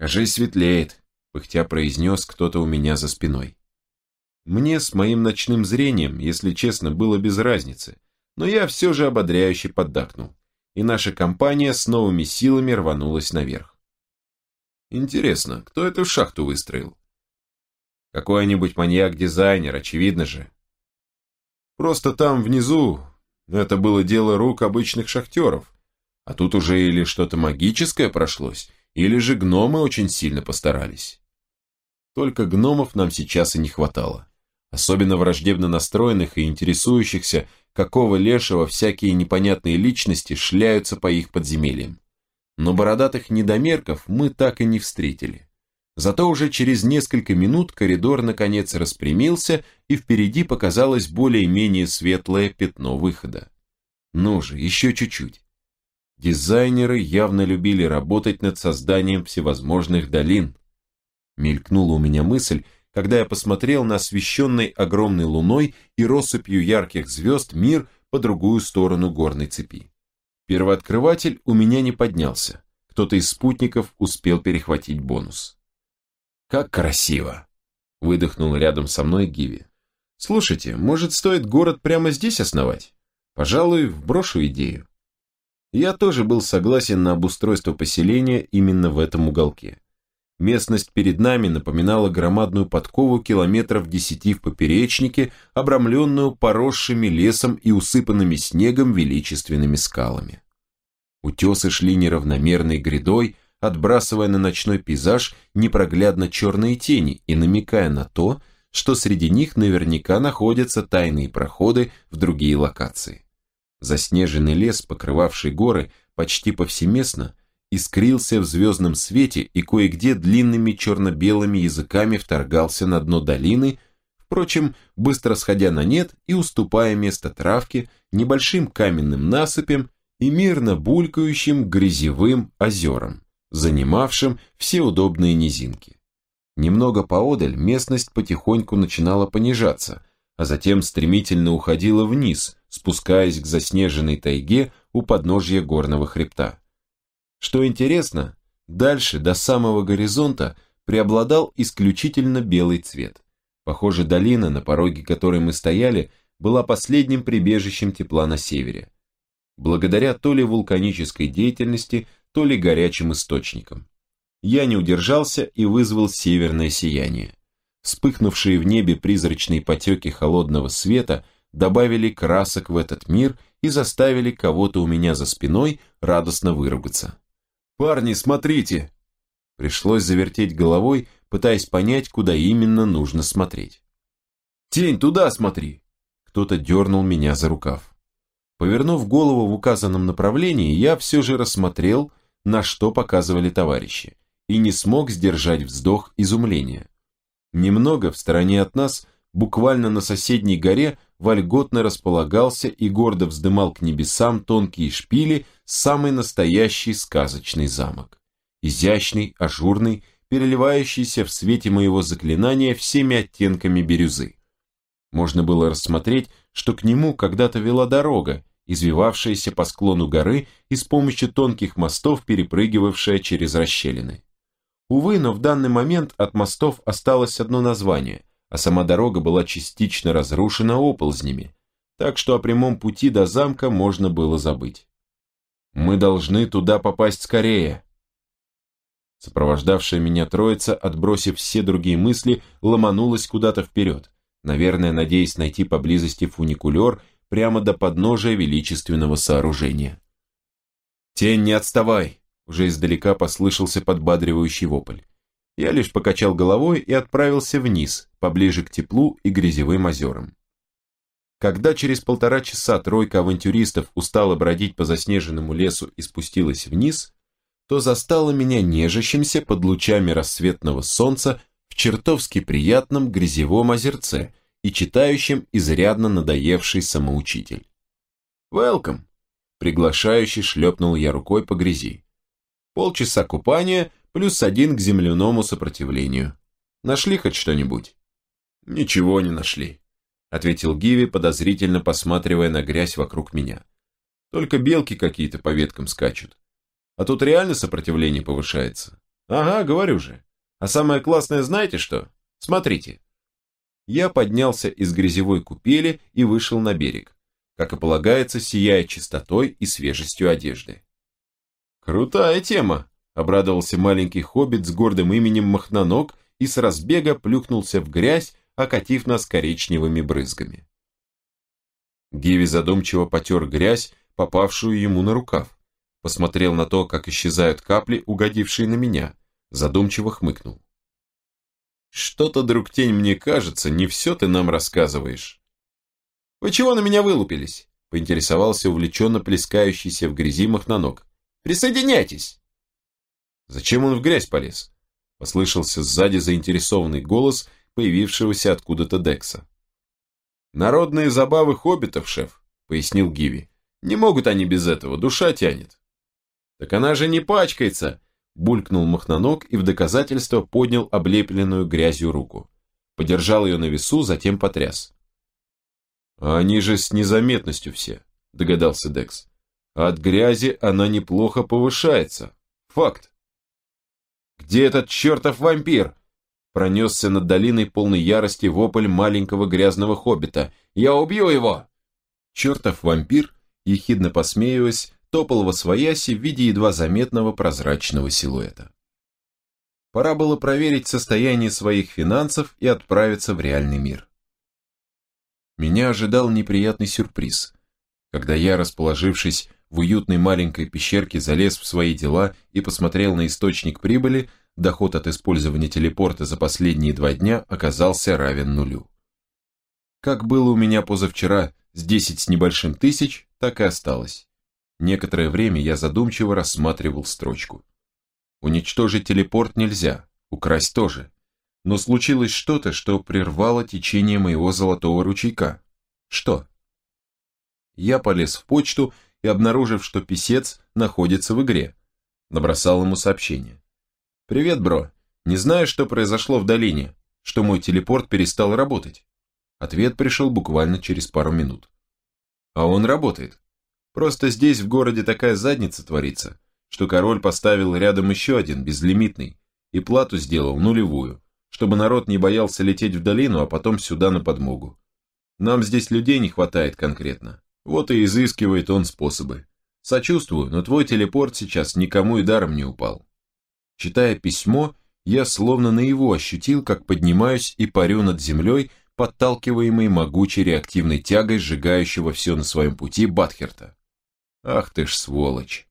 «Кажись, светлеет», — пыхтя произнес кто-то у меня за спиной. Мне с моим ночным зрением, если честно, было без разницы, но я все же ободряюще поддакнул, и наша компания с новыми силами рванулась наверх. Интересно, кто эту шахту выстроил? Какой-нибудь маньяк-дизайнер, очевидно же. Просто там внизу это было дело рук обычных шахтеров, а тут уже или что-то магическое прошлось, или же гномы очень сильно постарались. Только гномов нам сейчас и не хватало. Особенно враждебно настроенных и интересующихся, какого лешего всякие непонятные личности шляются по их подземельям. Но бородатых недомерков мы так и не встретили. Зато уже через несколько минут коридор наконец распрямился, и впереди показалось более-менее светлое пятно выхода. Ну же, еще чуть-чуть. Дизайнеры явно любили работать над созданием всевозможных долин. Мелькнула у меня мысль, когда я посмотрел на освещенный огромной луной и россыпью ярких звезд мир по другую сторону горной цепи. Первооткрыватель у меня не поднялся. Кто-то из спутников успел перехватить бонус. «Как красиво!» – выдохнул рядом со мной Гиви. «Слушайте, может, стоит город прямо здесь основать? Пожалуй, вброшу идею». Я тоже был согласен на обустройство поселения именно в этом уголке. Местность перед нами напоминала громадную подкову километров десяти в поперечнике, обрамленную поросшими лесом и усыпанными снегом величественными скалами. Утесы шли неравномерной грядой, отбрасывая на ночной пейзаж непроглядно черные тени и намекая на то, что среди них наверняка находятся тайные проходы в другие локации. Заснеженный лес, покрывавший горы почти повсеместно, искрился в звездном свете и кое-где длинными черно-белыми языками вторгался на дно долины, впрочем, быстро сходя на нет и уступая место травке, небольшим каменным насыпям и мирно булькающим грязевым озерам, занимавшим все удобные низинки. Немного поодаль местность потихоньку начинала понижаться, а затем стремительно уходила вниз, спускаясь к заснеженной тайге у подножья горного хребта. Что интересно, дальше, до самого горизонта, преобладал исключительно белый цвет. Похоже, долина, на пороге которой мы стояли, была последним прибежищем тепла на севере. Благодаря то ли вулканической деятельности, то ли горячим источникам. Я не удержался и вызвал северное сияние. Вспыхнувшие в небе призрачные потеки холодного света добавили красок в этот мир и заставили кого-то у меня за спиной радостно выругаться. «Парни, смотрите!» Пришлось завертеть головой, пытаясь понять, куда именно нужно смотреть. «Тень, туда смотри!» Кто-то дернул меня за рукав. Повернув голову в указанном направлении, я все же рассмотрел, на что показывали товарищи, и не смог сдержать вздох изумления. Немного в стороне от нас, буквально на соседней горе, вольготно располагался и гордо вздымал к небесам тонкие шпили самый настоящий сказочный замок. Изящный, ажурный, переливающийся в свете моего заклинания всеми оттенками бирюзы. Можно было рассмотреть, что к нему когда-то вела дорога, извивавшаяся по склону горы и с помощью тонких мостов перепрыгивавшая через расщелины. Увы, но в данный момент от мостов осталось одно название, а сама дорога была частично разрушена оползнями, так что о прямом пути до замка можно было забыть. Мы должны туда попасть скорее. Сопровождавшая меня троица, отбросив все другие мысли, ломанулась куда-то вперед, наверное, надеясь найти поблизости фуникулер прямо до подножия величественного сооружения. «Тень, не отставай!» Уже издалека послышался подбадривающий вопль. Я лишь покачал головой и отправился вниз, поближе к теплу и грязевым озерам. Когда через полтора часа тройка авантюристов устала бродить по заснеженному лесу и спустилась вниз, то застала меня нежащимся под лучами рассветного солнца в чертовски приятном грязевом озерце и читающим изрядно надоевший самоучитель. «Велком!» – приглашающий шлепнул я рукой по грязи. Полчаса купания плюс один к земляному сопротивлению. Нашли хоть что-нибудь? Ничего не нашли ответил Гиви, подозрительно посматривая на грязь вокруг меня. Только белки какие-то по веткам скачут. А тут реально сопротивление повышается. Ага, говорю же. А самое классное знаете что? Смотрите. Я поднялся из грязевой купели и вышел на берег, как и полагается, сияя чистотой и свежестью одежды. Крутая тема, обрадовался маленький хоббит с гордым именем Махноног и с разбега плюхнулся в грязь, окатив нас коричневыми брызгами. Гиви задумчиво потер грязь, попавшую ему на рукав. Посмотрел на то, как исчезают капли, угодившие на меня. Задумчиво хмыкнул. «Что-то, друг тень, мне кажется, не все ты нам рассказываешь». «Вы чего на меня вылупились?» поинтересовался увлеченно плескающийся в грязи махноног. «Присоединяйтесь!» «Зачем он в грязь полез?» Послышался сзади заинтересованный голос появившегося откуда-то Декса. «Народные забавы хоббитов, шеф», — пояснил Гиви. «Не могут они без этого, душа тянет». «Так она же не пачкается», — булькнул Махноног и в доказательство поднял облепленную грязью руку. Подержал ее на весу, затем потряс. «А они же с незаметностью все», — догадался Декс. «От грязи она неплохо повышается. Факт». «Где этот чертов вампир?» Пронесся над долиной полной ярости вопль маленького грязного хоббита. «Я убью его!» Чертов вампир, ехидно посмеиваясь, топал во свояси в виде едва заметного прозрачного силуэта. Пора было проверить состояние своих финансов и отправиться в реальный мир. Меня ожидал неприятный сюрприз. Когда я, расположившись в уютной маленькой пещерке, залез в свои дела и посмотрел на источник прибыли, доход от использования телепорта за последние два дня оказался равен нулю. Как было у меня позавчера с 10 с небольшим тысяч, так и осталось. Некоторое время я задумчиво рассматривал строчку. Уничтожить телепорт нельзя, украсть тоже. Но случилось что-то, что прервало течение моего золотого ручейка. Что? Я полез в почту и, обнаружив, что писец находится в игре, набросал ему сообщение. «Привет, бро. Не знаю, что произошло в долине, что мой телепорт перестал работать». Ответ пришел буквально через пару минут. «А он работает. Просто здесь в городе такая задница творится, что король поставил рядом еще один, безлимитный, и плату сделал нулевую, чтобы народ не боялся лететь в долину, а потом сюда на подмогу. Нам здесь людей не хватает конкретно. Вот и изыскивает он способы. Сочувствую, но твой телепорт сейчас никому и даром не упал. Читая письмо, я словно наяву ощутил, как поднимаюсь и парю над землей, подталкиваемый могучей реактивной тягой, сжигающего все на своем пути Батхерта. Ах ты ж сволочь.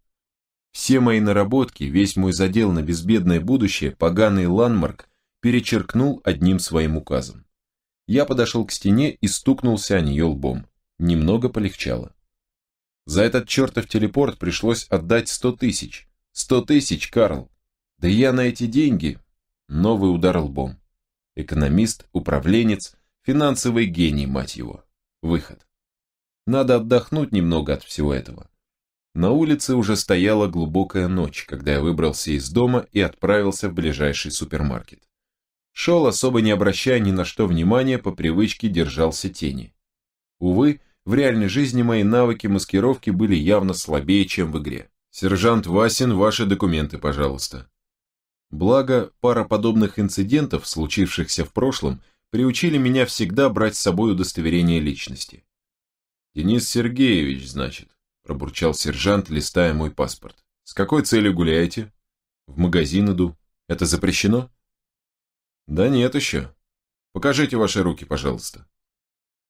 Все мои наработки, весь мой задел на безбедное будущее, поганый Ланмарк перечеркнул одним своим указом. Я подошел к стене и стукнулся о нее лбом. Немного полегчало. За этот чертов телепорт пришлось отдать сто тысяч. Сто тысяч, Карл. Да я на эти деньги. Новый удар лбом. Экономист, управленец, финансовый гений, мать его. Выход. Надо отдохнуть немного от всего этого. На улице уже стояла глубокая ночь, когда я выбрался из дома и отправился в ближайший супермаркет. Шел, особо не обращая ни на что внимания, по привычке держался тени. Увы, в реальной жизни мои навыки маскировки были явно слабее, чем в игре. «Сержант Васин, ваши документы, пожалуйста», Благо, пара подобных инцидентов, случившихся в прошлом, приучили меня всегда брать с собой удостоверение личности. «Денис Сергеевич, значит», – пробурчал сержант, листая мой паспорт. «С какой целью гуляете?» «В магазин иду. Это запрещено?» «Да нет еще. Покажите ваши руки, пожалуйста».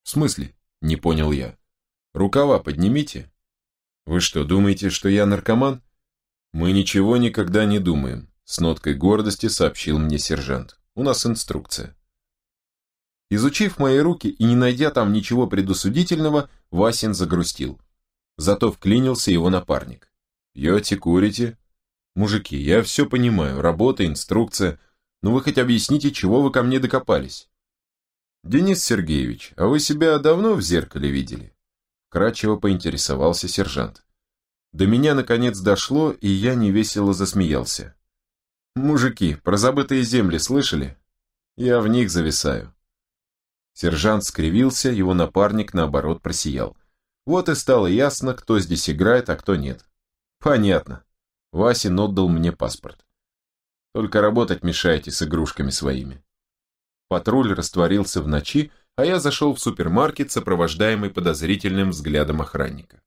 «В смысле?» – не понял я. «Рукава поднимите». «Вы что, думаете, что я наркоман?» «Мы ничего никогда не думаем. С ноткой гордости сообщил мне сержант. У нас инструкция. Изучив мои руки и не найдя там ничего предусудительного, Васин загрустил. Зато вклинился его напарник. «Пьете, курите?» «Мужики, я все понимаю, работа, инструкция, но вы хоть объясните, чего вы ко мне докопались?» «Денис Сергеевич, а вы себя давно в зеркале видели?» Кратчево поинтересовался сержант. До меня наконец дошло, и я невесело засмеялся. Мужики, про забытые земли слышали? Я в них зависаю. Сержант скривился, его напарник, наоборот, просиял. Вот и стало ясно, кто здесь играет, а кто нет. Понятно. Васин отдал мне паспорт. Только работать мешаете с игрушками своими. Патруль растворился в ночи, а я зашел в супермаркет, сопровождаемый подозрительным взглядом охранника.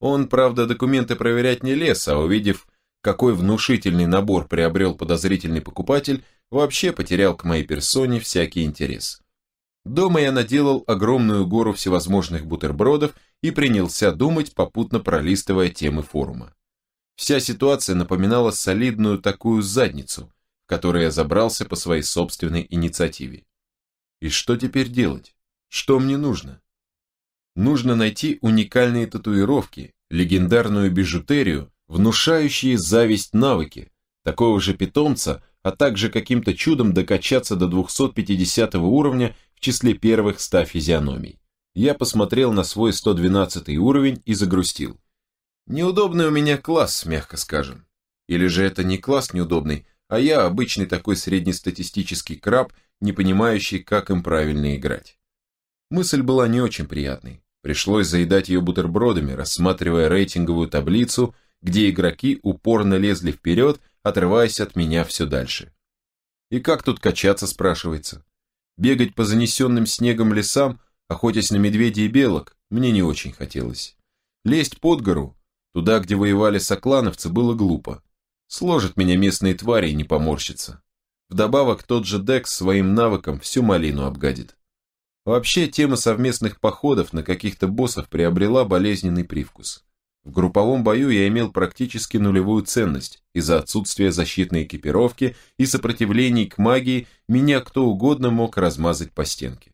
Он, правда, документы проверять не лез, а увидев, какой внушительный набор приобрел подозрительный покупатель, вообще потерял к моей персоне всякий интерес. Дома я наделал огромную гору всевозможных бутербродов и принялся думать, попутно пролистывая темы форума. Вся ситуация напоминала солидную такую задницу, в которой я забрался по своей собственной инициативе. И что теперь делать? Что мне нужно? Нужно найти уникальные татуировки, легендарную бижутерию, внушающие зависть навыки, такого же питомца, а также каким-то чудом докачаться до 250 уровня в числе первых 100 физиономий. Я посмотрел на свой 112 уровень и загрустил. Неудобный у меня класс, мягко скажем. Или же это не класс неудобный, а я обычный такой среднестатистический краб, не понимающий, как им правильно играть. Мысль была не очень приятной. Пришлось заедать ее бутербродами, рассматривая рейтинговую таблицу, где игроки упорно лезли вперед, отрываясь от меня все дальше. И как тут качаться, спрашивается? Бегать по занесенным снегом лесам, охотясь на медведей и белок, мне не очень хотелось. Лезть под гору, туда, где воевали соклановцы, было глупо. Сложат меня местные твари и не поморщится. Вдобавок, тот же Декс своим навыком всю малину обгадит. Вообще, тема совместных походов на каких-то боссов приобрела болезненный привкус. В групповом бою я имел практически нулевую ценность, из-за отсутствия защитной экипировки и сопротивлений к магии меня кто угодно мог размазать по стенке.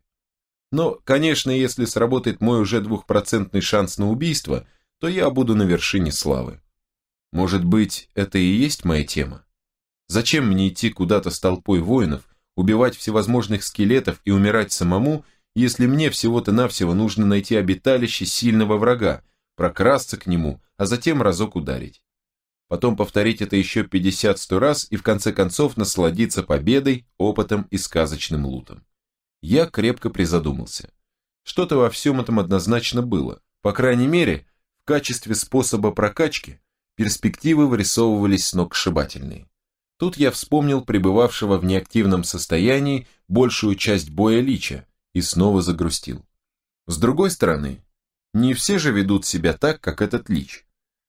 Но, конечно, если сработает мой уже двухпроцентный шанс на убийство, то я буду на вершине славы. Может быть, это и есть моя тема? Зачем мне идти куда-то с толпой воинов, убивать всевозможных скелетов и умирать самому, если мне всего-то навсего нужно найти обиталище сильного врага, прокрасться к нему, а затем разок ударить. Потом повторить это еще 50-100 раз и в конце концов насладиться победой, опытом и сказочным лутом. Я крепко призадумался. Что-то во всем этом однозначно было. По крайней мере, в качестве способа прокачки перспективы вырисовывались сногсшибательные. Тут я вспомнил пребывавшего в неактивном состоянии большую часть боя Лича, и снова загрустил. С другой стороны, не все же ведут себя так, как этот лич.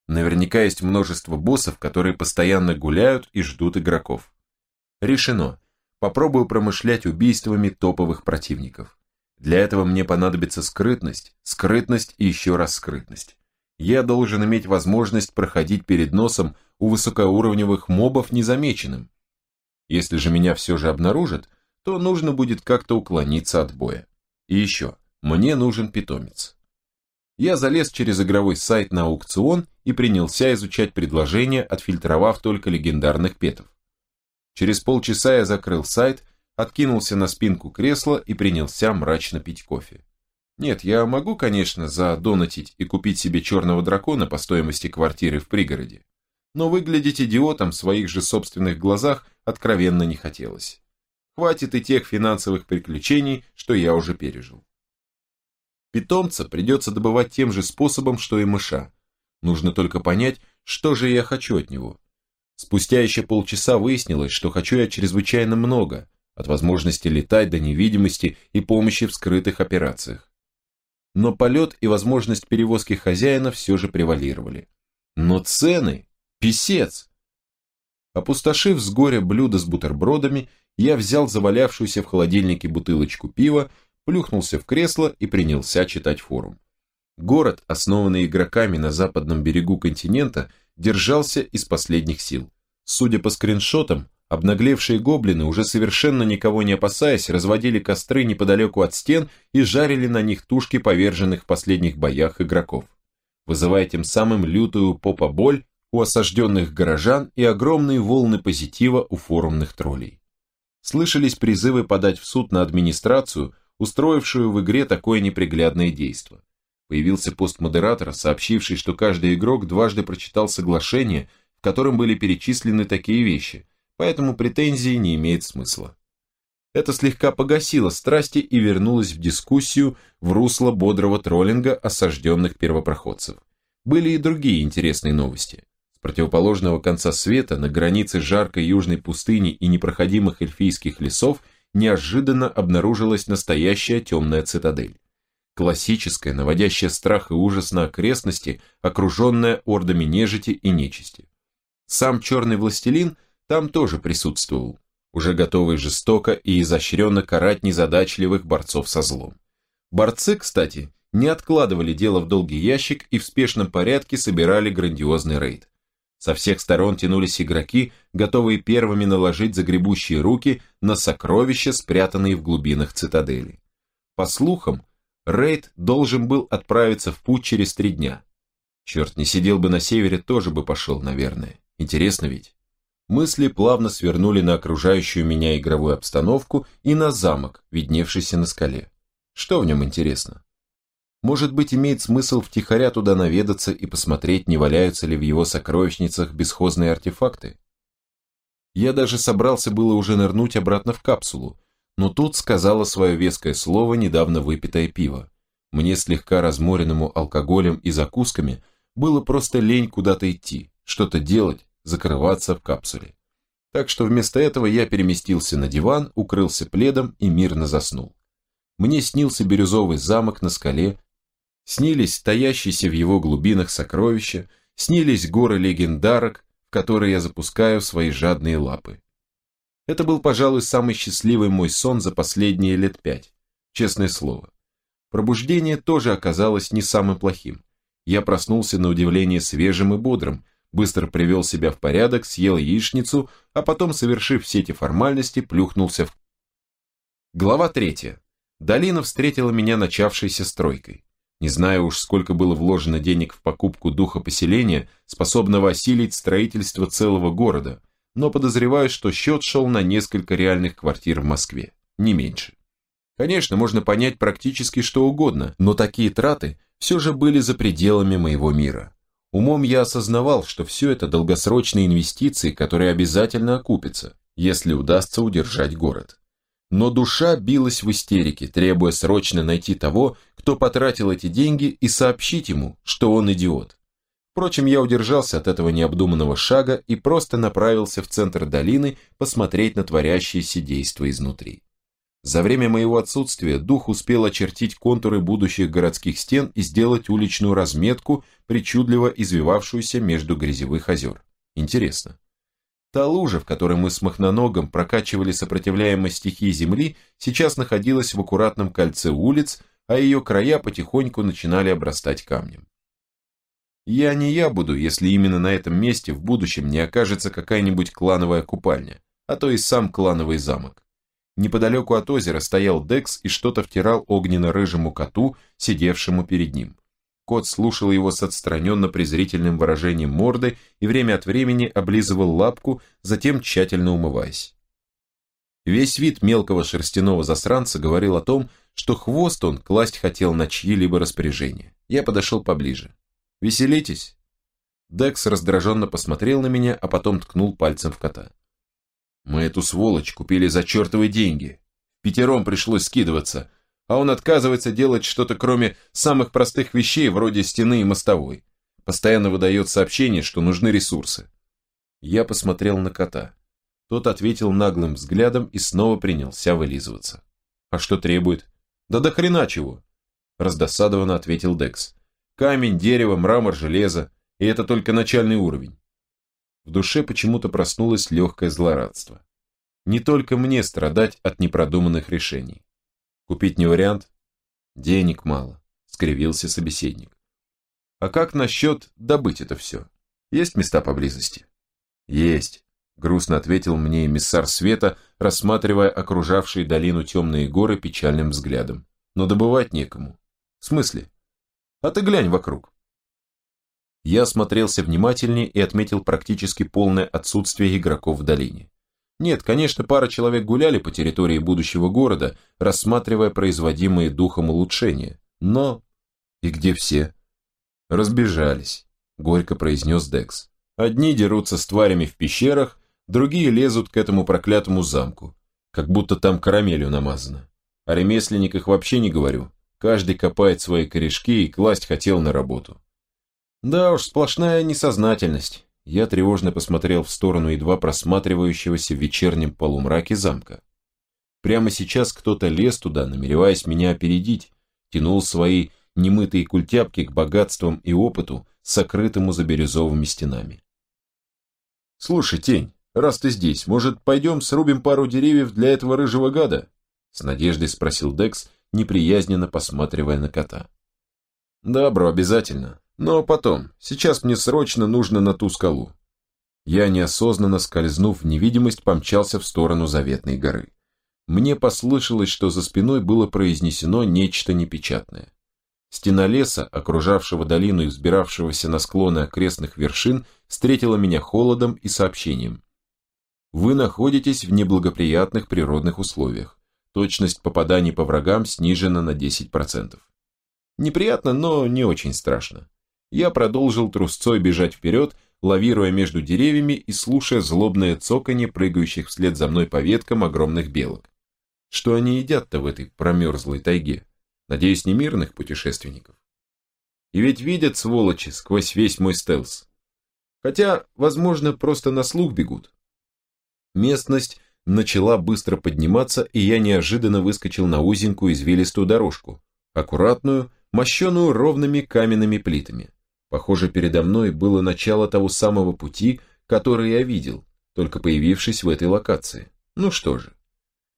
Наверняка есть множество боссов, которые постоянно гуляют и ждут игроков. Решено. Попробую промышлять убийствами топовых противников. Для этого мне понадобится скрытность, скрытность и еще раз скрытность. Я должен иметь возможность проходить перед носом у высокоуровневых мобов незамеченным. Если же меня все же обнаружат, то нужно будет как-то уклониться от боя. И еще, мне нужен питомец. Я залез через игровой сайт на аукцион и принялся изучать предложения, отфильтровав только легендарных петов. Через полчаса я закрыл сайт, откинулся на спинку кресла и принялся мрачно пить кофе. Нет, я могу, конечно, задонатить и купить себе черного дракона по стоимости квартиры в пригороде, но выглядеть идиотом в своих же собственных глазах откровенно не хотелось. Хватит и тех финансовых приключений, что я уже пережил. Питомца придется добывать тем же способом, что и мыша. Нужно только понять, что же я хочу от него. Спустя еще полчаса выяснилось, что хочу я чрезвычайно много, от возможности летать до невидимости и помощи в скрытых операциях. Но полет и возможность перевозки хозяина все же превалировали. Но цены? Писец! Опустошив с горя блюдо с бутербродами, я взял завалявшуюся в холодильнике бутылочку пива, плюхнулся в кресло и принялся читать форум. Город, основанный игроками на западном берегу континента, держался из последних сил. Судя по скриншотам, обнаглевшие гоблины, уже совершенно никого не опасаясь, разводили костры неподалеку от стен и жарили на них тушки поверженных в последних боях игроков, вызывая тем самым лютую попа-боль у осажденных горожан и огромные волны позитива у форумных троллей слышались призывы подать в суд на администрацию, устроившую в игре такое неприглядное действо. Появился пост модератора, сообщивший, что каждый игрок дважды прочитал соглашение, в котором были перечислены такие вещи, поэтому претензии не имеет смысла. Это слегка погасило страсти и вернулось в дискуссию в русло бодрого троллинга осажденных первопроходцев. Были и другие интересные новости. противоположного конца света, на границе жаркой южной пустыни и непроходимых эльфийских лесов, неожиданно обнаружилась настоящая темная цитадель. Классическая, наводящая страх и ужас на окрестности, окруженная ордами нежити и нечисти. Сам черный властелин там тоже присутствовал, уже готовый жестоко и изощренно карать незадачливых борцов со злом. Борцы, кстати, не откладывали дело в долгий ящик и в спешном порядке собирали грандиозный рейд. Со всех сторон тянулись игроки, готовые первыми наложить загребущие руки на сокровища, спрятанные в глубинах цитадели. По слухам, рейд должен был отправиться в путь через три дня. Черт, не сидел бы на севере, тоже бы пошел, наверное. Интересно ведь? Мысли плавно свернули на окружающую меня игровую обстановку и на замок, видневшийся на скале. Что в нем интересно? Может быть, имеет смысл втихаря туда наведаться и посмотреть, не валяются ли в его сокровищницах бесхозные артефакты? Я даже собрался было уже нырнуть обратно в капсулу, но тут сказала свое веское слово недавно выпитое пиво. Мне слегка разморенному алкоголем и закусками было просто лень куда-то идти, что-то делать, закрываться в капсуле. Так что вместо этого я переместился на диван, укрылся пледом и мирно заснул. Мне снился бирюзовый замок на скале Снились стоящиеся в его глубинах сокровища, снились горы легендарок, в которые я запускаю свои жадные лапы. Это был, пожалуй, самый счастливый мой сон за последние лет пять, честное слово. Пробуждение тоже оказалось не самым плохим. Я проснулся на удивление свежим и бодрым, быстро привел себя в порядок, съел яичницу, а потом, совершив все эти формальности, плюхнулся в... Глава третья. Долина встретила меня начавшейся стройкой. Не знаю уж, сколько было вложено денег в покупку духа поселения, способного осилить строительство целого города, но подозреваю, что счет шел на несколько реальных квартир в Москве, не меньше. Конечно, можно понять практически что угодно, но такие траты все же были за пределами моего мира. Умом я осознавал, что все это долгосрочные инвестиции, которые обязательно окупятся, если удастся удержать город. Но душа билась в истерике, требуя срочно найти того, кто потратил эти деньги, и сообщить ему, что он идиот. Впрочем, я удержался от этого необдуманного шага и просто направился в центр долины посмотреть на творящиеся действия изнутри. За время моего отсутствия дух успел очертить контуры будущих городских стен и сделать уличную разметку, причудливо извивавшуюся между грязевых озер. Интересно, Та лужа, в которой мы с Махноногом прокачивали сопротивляемость стихии Земли, сейчас находилась в аккуратном кольце улиц, а ее края потихоньку начинали обрастать камнем. Я не я буду, если именно на этом месте в будущем не окажется какая-нибудь клановая купальня, а то и сам клановый замок. Неподалеку от озера стоял Декс и что-то втирал огненно-рыжему коту, сидевшему перед ним. Кот слушал его с отстраненно-презрительным выражением морды и время от времени облизывал лапку, затем тщательно умываясь. Весь вид мелкого шерстяного засранца говорил о том, что хвост он класть хотел на чьи-либо распоряжения. Я подошел поближе. «Веселитесь?» Декс раздраженно посмотрел на меня, а потом ткнул пальцем в кота. «Мы эту сволочь купили за чертовы деньги. Пятером пришлось скидываться, а он отказывается делать что-то кроме самых простых вещей, вроде стены и мостовой. Постоянно выдает сообщение, что нужны ресурсы. Я посмотрел на кота. Тот ответил наглым взглядом и снова принялся вылизываться. «А что требует?» «Да до хрена чего!» Раздосадованно ответил Декс. «Камень, дерево, мрамор, железо. И это только начальный уровень». В душе почему-то проснулось легкое злорадство. Не только мне страдать от непродуманных решений. Купить не вариант? Денег мало, скривился собеседник. А как насчет добыть это все? Есть места поблизости? Есть, грустно ответил мне эмиссар света, рассматривая окружавшие долину темные горы печальным взглядом. Но добывать некому. В смысле? А ты глянь вокруг. Я осмотрелся внимательнее и отметил практически полное отсутствие игроков в долине. Нет, конечно, пара человек гуляли по территории будущего города, рассматривая производимые духом улучшения. Но... И где все? Разбежались, горько произнес Декс. Одни дерутся с тварями в пещерах, другие лезут к этому проклятому замку, как будто там карамелью намазано. О ремесленниках вообще не говорю. Каждый копает свои корешки и класть хотел на работу. Да уж, сплошная несознательность. я тревожно посмотрел в сторону едва просматривающегося в вечернем полумраке замка. Прямо сейчас кто-то лез туда, намереваясь меня опередить, тянул свои немытые культяпки к богатствам и опыту, сокрытому за бирюзовыми стенами. «Слушай, Тень, раз ты здесь, может, пойдем срубим пару деревьев для этого рыжего гада?» С надеждой спросил Декс, неприязненно посматривая на кота. «Да, бро, обязательно. Но потом. Сейчас мне срочно нужно на ту скалу». Я, неосознанно скользнув в невидимость, помчался в сторону заветной горы. Мне послышалось, что за спиной было произнесено нечто непечатное. Стена леса, окружавшего долину и взбиравшегося на склоны окрестных вершин, встретила меня холодом и сообщением. Вы находитесь в неблагоприятных природных условиях. Точность попаданий по врагам снижена на 10%. Неприятно, но не очень страшно. Я продолжил трусцой бежать вперед, лавируя между деревьями и слушая злобное цоканье прыгающих вслед за мной по веткам огромных белок. Что они едят-то в этой промерзлой тайге? Надеюсь, не мирных путешественников. И ведь видят, сволочи, сквозь весь мой стелс. Хотя, возможно, просто на слух бегут. Местность начала быстро подниматься, и я неожиданно выскочил на узенькую извилистую дорожку, аккуратную, мощеную ровными каменными плитами. Похоже, передо мной было начало того самого пути, который я видел, только появившись в этой локации. Ну что же,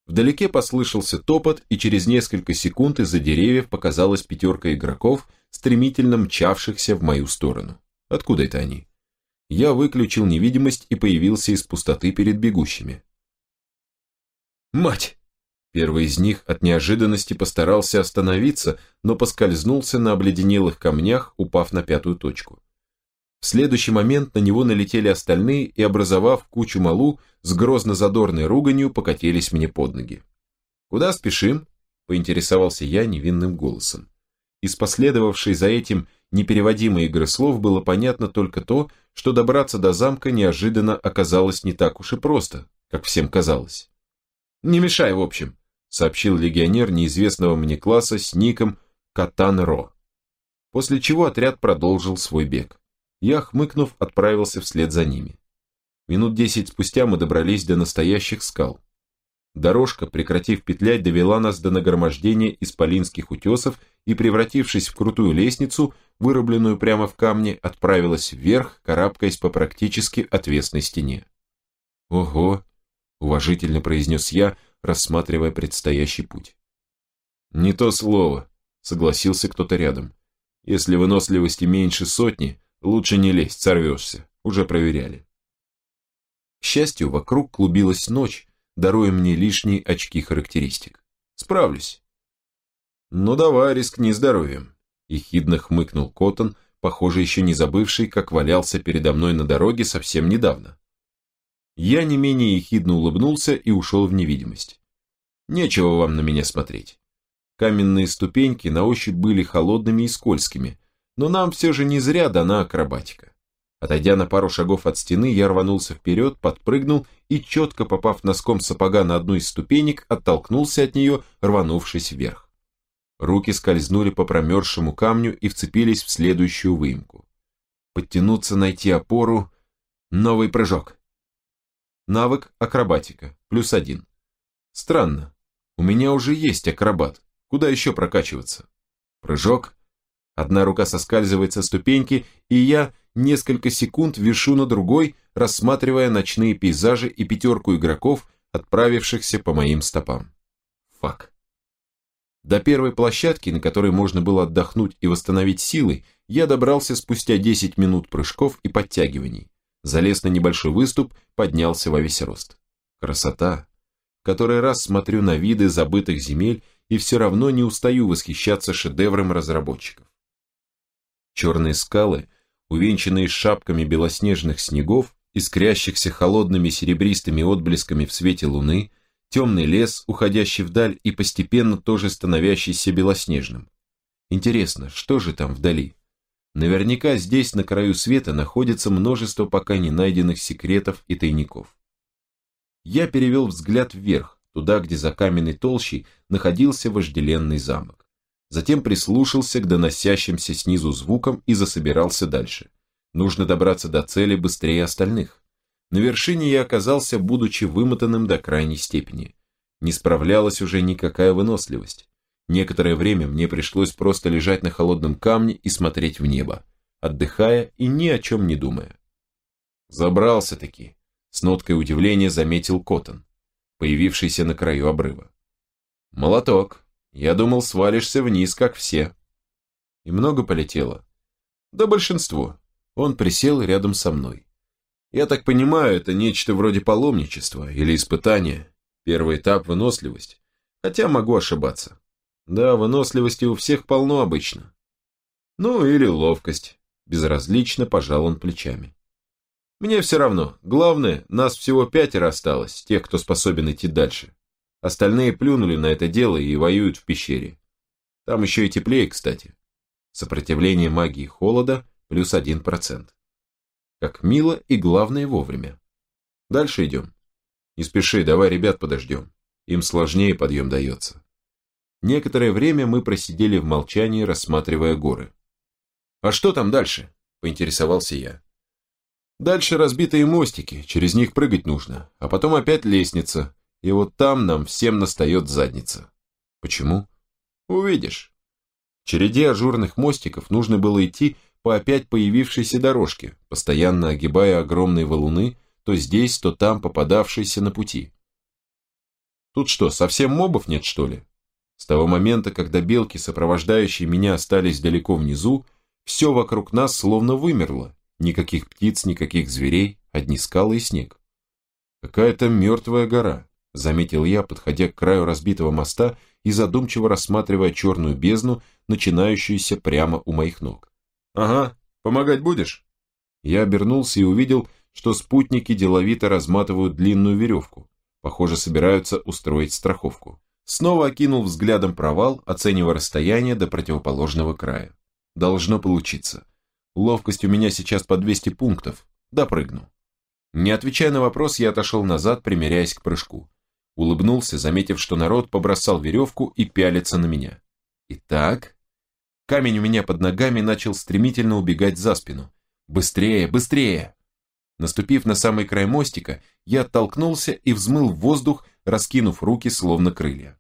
Вдалеке послышался топот, и через несколько секунд из-за деревьев показалась пятерка игроков, стремительно мчавшихся в мою сторону. Откуда это они? Я выключил невидимость и появился из пустоты перед бегущими. «Мать!» Первый из них от неожиданности постарался остановиться, но поскользнулся на обледенелых камнях, упав на пятую точку. В следующий момент на него налетели остальные и, образовав кучу малу, с грозно-задорной руганью покатились мне под ноги. «Куда спешим?» – поинтересовался я невинным голосом. Из последовавшей за этим непереводимой игры слов было понятно только то, что добраться до замка неожиданно оказалось не так уж и просто, как всем казалось. «Не мешай, в общем», – сообщил легионер неизвестного мне класса с ником Катан Ро. После чего отряд продолжил свой бег. Я, хмыкнув, отправился вслед за ними. Минут десять спустя мы добрались до настоящих скал. Дорожка, прекратив петлять, довела нас до нагромождения исполинских утесов и, превратившись в крутую лестницу, вырубленную прямо в камне, отправилась вверх, карабкаясь по практически отвесной стене. «Ого!» – уважительно произнес я, рассматривая предстоящий путь. «Не то слово», – согласился кто-то рядом. «Если выносливости меньше сотни, Лучше не лезть, сорвешься. Уже проверяли. К счастью, вокруг клубилась ночь, даруя мне лишние очки характеристик. Справлюсь. Ну давай, рискни здоровьем. Ехидно хмыкнул Коттон, похоже, еще не забывший, как валялся передо мной на дороге совсем недавно. Я не менее ехидно улыбнулся и ушел в невидимость. Нечего вам на меня смотреть. Каменные ступеньки на ощупь были холодными и скользкими, но нам все же не зря дана акробатика. Отойдя на пару шагов от стены, я рванулся вперед, подпрыгнул и, четко попав носком сапога на одну из ступенек, оттолкнулся от нее, рванувшись вверх. Руки скользнули по промерзшему камню и вцепились в следующую выемку. Подтянуться, найти опору. Новый прыжок. Навык акробатика. Плюс один. Странно. У меня уже есть акробат. Куда еще прокачиваться? Прыжок. Одна рука соскальзывает со ступеньки, и я несколько секунд вишу на другой, рассматривая ночные пейзажи и пятерку игроков, отправившихся по моим стопам. Фак. До первой площадки, на которой можно было отдохнуть и восстановить силы, я добрался спустя 10 минут прыжков и подтягиваний. Залез на небольшой выступ, поднялся во весь рост. Красота. Который раз смотрю на виды забытых земель и все равно не устаю восхищаться шедевром разработчиков. Черные скалы, увенчанные шапками белоснежных снегов, искрящихся холодными серебристыми отблесками в свете луны, темный лес, уходящий вдаль и постепенно тоже становящийся белоснежным. Интересно, что же там вдали? Наверняка здесь, на краю света, находится множество пока не найденных секретов и тайников. Я перевел взгляд вверх, туда, где за каменной толщей находился вожделенный замок затем прислушался к доносящимся снизу звукам и засобирался дальше. Нужно добраться до цели быстрее остальных. На вершине я оказался, будучи вымотанным до крайней степени. Не справлялась уже никакая выносливость. Некоторое время мне пришлось просто лежать на холодном камне и смотреть в небо, отдыхая и ни о чем не думая. Забрался-таки, с ноткой удивления заметил Коттон, появившийся на краю обрыва. Молоток, я думал, свалишься вниз, как все. И много полетело. Да большинство. Он присел рядом со мной. Я так понимаю, это нечто вроде паломничества или испытания. Первый этап – выносливость. Хотя могу ошибаться. Да, выносливости у всех полно обычно. Ну, или ловкость. Безразлично пожал он плечами. Мне все равно. Главное, нас всего пятеро осталось, тех, кто способен идти дальше. Остальные плюнули на это дело и воюют в пещере. Там еще и теплее, кстати. Сопротивление магии холода плюс один процент. Как мило и главное вовремя. Дальше идем. Не спеши, давай ребят подождем. Им сложнее подъем дается. Некоторое время мы просидели в молчании, рассматривая горы. «А что там дальше?» – поинтересовался я. «Дальше разбитые мостики, через них прыгать нужно, а потом опять лестница, и вот там нам всем настает задница». «Почему?» «Увидишь». В череде ажурных мостиков нужно было идти по опять появившейся дорожке, постоянно огибая огромные валуны, то здесь, то там попадавшиеся на пути. Тут что, совсем мобов нет, что ли? С того момента, когда белки, сопровождающие меня, остались далеко внизу, все вокруг нас словно вымерло. Никаких птиц, никаких зверей, одни скалы и снег. Какая-то мертвая гора, заметил я, подходя к краю разбитого моста и задумчиво рассматривая черную бездну, начинающуюся прямо у моих ног. «Ага, помогать будешь?» Я обернулся и увидел, что спутники деловито разматывают длинную веревку. Похоже, собираются устроить страховку. Снова окинул взглядом провал, оценивая расстояние до противоположного края. Должно получиться. Ловкость у меня сейчас по 200 пунктов. Допрыгну. Не отвечая на вопрос, я отошел назад, примеряясь к прыжку. Улыбнулся, заметив, что народ побросал веревку и пялится на меня. Итак, Камень у меня под ногами начал стремительно убегать за спину. «Быстрее, быстрее!» Наступив на самый край мостика, я оттолкнулся и взмыл в воздух, раскинув руки, словно крылья.